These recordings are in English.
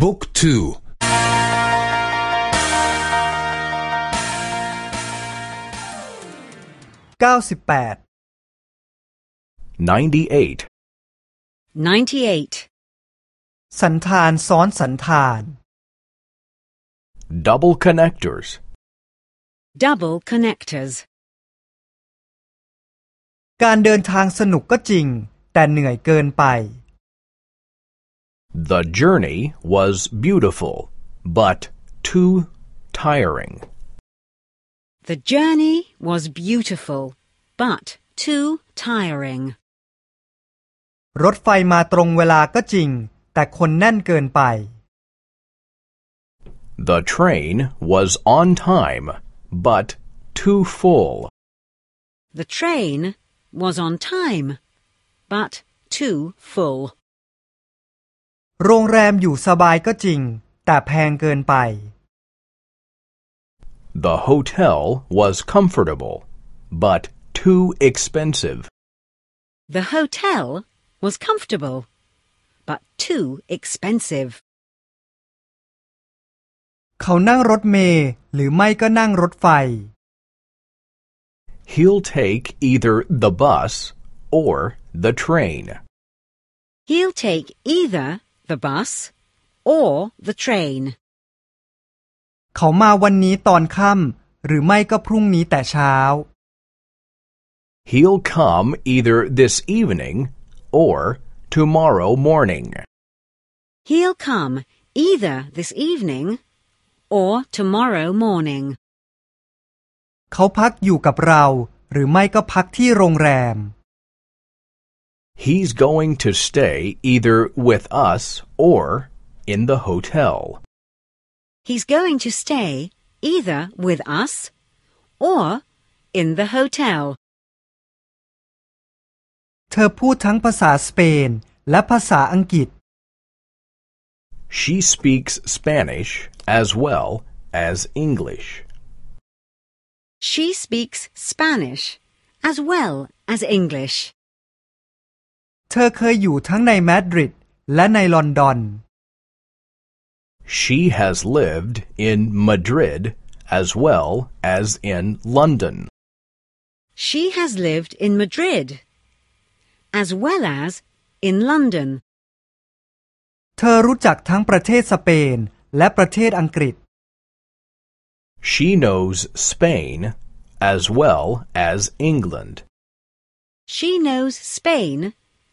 บุ๊กทูเก้าสิบแปด 98. 98. สันธานซ้อนสันธาน Double connectors. Double connectors. การเดินทางสนุกก็จริง แต่เหนื่อยเกินไป The journey was beautiful, but too tiring. The journey was beautiful, but too tiring. รถไฟมาตรงเวลาก็จริง แต่คนแน่นเกินไป The train was on time, but too full. The train was on time, but too full. โรงแรมอยู่สบายก็จริง แต่แพงเกินไป The hotel was comfortable, but too expensive. The hotel was comfortable, but too expensive. เขานั่งรถเมล์หรือไม่ก็นั่งรถไฟ He'll take either the bus or the train. He'll take either the bus or the train. เขามาวันนี้ตอนค่ำหรือไม่ก็พรุ่งนี้แต่เช้า He'll come either this evening or tomorrow morning. He'll come either this evening or tomorrow morning. เขาพักอยู่กับเรา หรือไม่ก็พักที่โรงแรม He's going to stay either with us or in the hotel. He's going to stay either with us or in the hotel. เธอพูดทั้งภาษาสเปนและภาษาอังกฤษ She speaks Spanish as well as English. She speaks Spanish as well as English. เธอเคยอยู่ทั้งในมาดริดและในลอนดอน She has lived in Madrid as well as in London. She has lived in Madrid as well as in London. เธอรู้จักทั้งประเทศสเปนและประเทศอังกฤษ She knows Spain as well as England. She knows Spain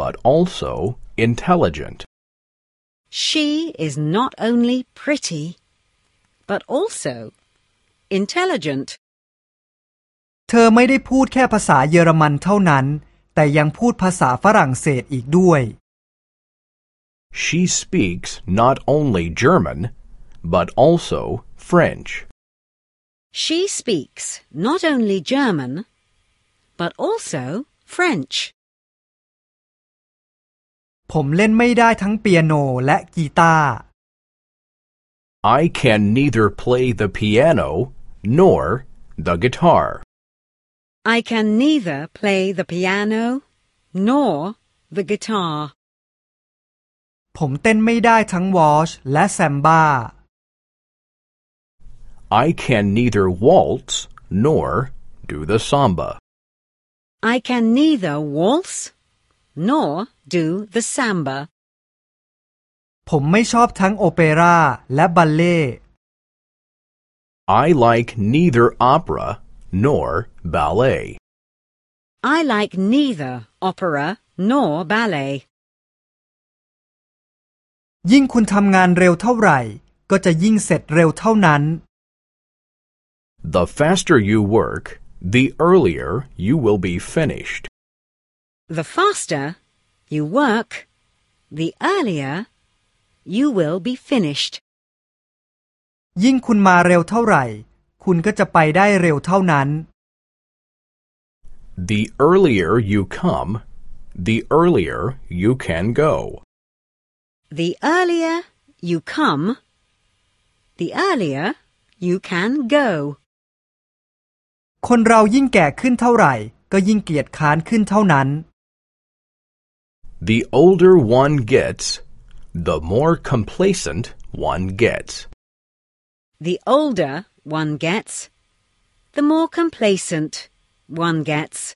but also intelligent. She is not only pretty, but also intelligent. เธอไม่ได้พูดแค่ภาษาเยอรมันเท่านั้น แต่ยังพูดภาษาฝรั่งเศสอีกด้วย She speaks not only German, but also French. She speaks not only German, but also French. ผมเล่นไม่ได้ทั้งเปียโนและกีตาร์ I can neither play the piano nor the guitar. I can neither play the piano nor the guitar. ผมเต้นไม่ได้ทั้งวอชและแซมบ้า I can neither waltz nor do the samba. I can neither waltz nor do the samba. ผมไม่ชอบทั้งโอเปร่าและบัลเล่ I like neither opera nor ballet. I like neither opera nor ballet. ยิ่งคุณทำงานเร็วเท่าไหร่ ก็จะยิ่งเสร็จเร็วเท่านั้น The faster you work, the earlier you will be finished. The faster you work, the earlier you will be finished. ยิ่งคุณมาเร็วเท่าไหร่ คุณก็จะไปได้เร็วเท่านั้น The earlier you come, the earlier you can go. The earlier you come, the earlier you can go. คนเรายิ่งแก่ขึ้นเท่าไหร่ ก็ยิ่งเกียจค้านขึ้นเท่านั้น The older one gets, the more complacent one gets. The older one gets, the more complacent one gets.